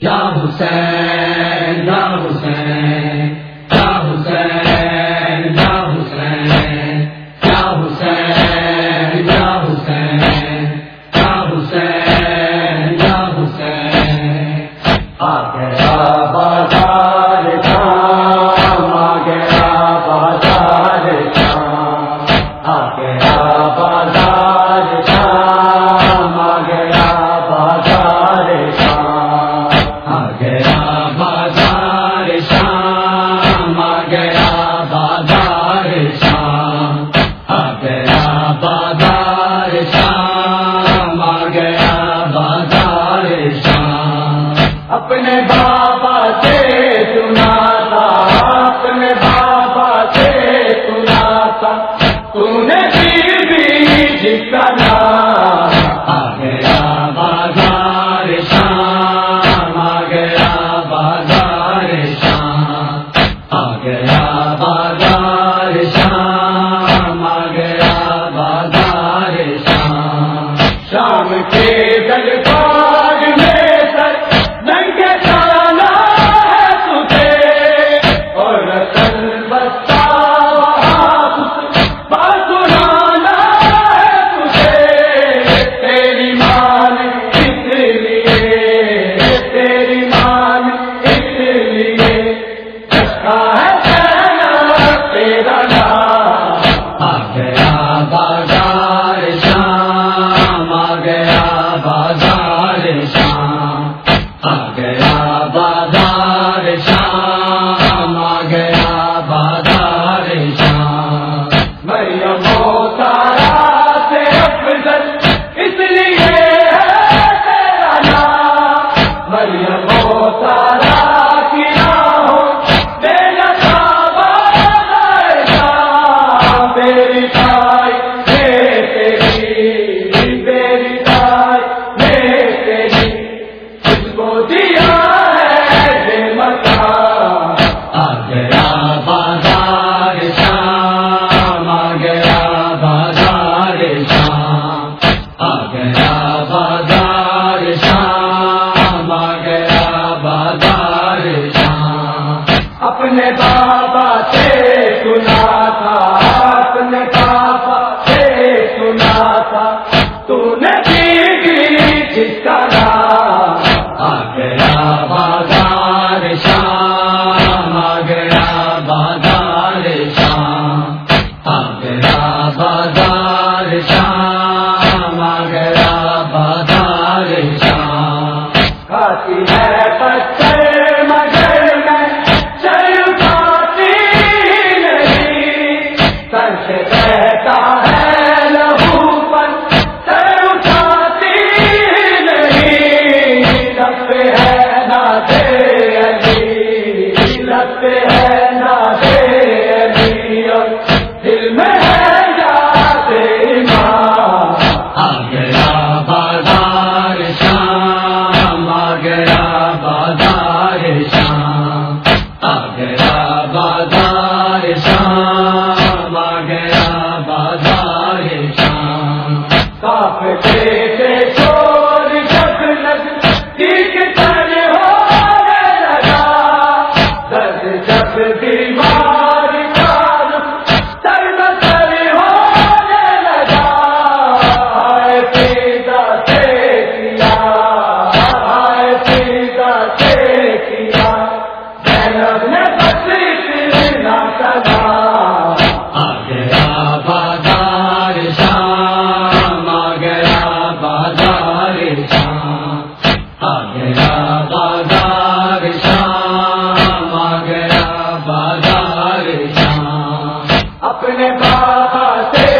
کیا حسین میں بات وفادار شاہ بازار بازار گیا بازار شام آ بازار شام آ بازار شام اپنے بابا سے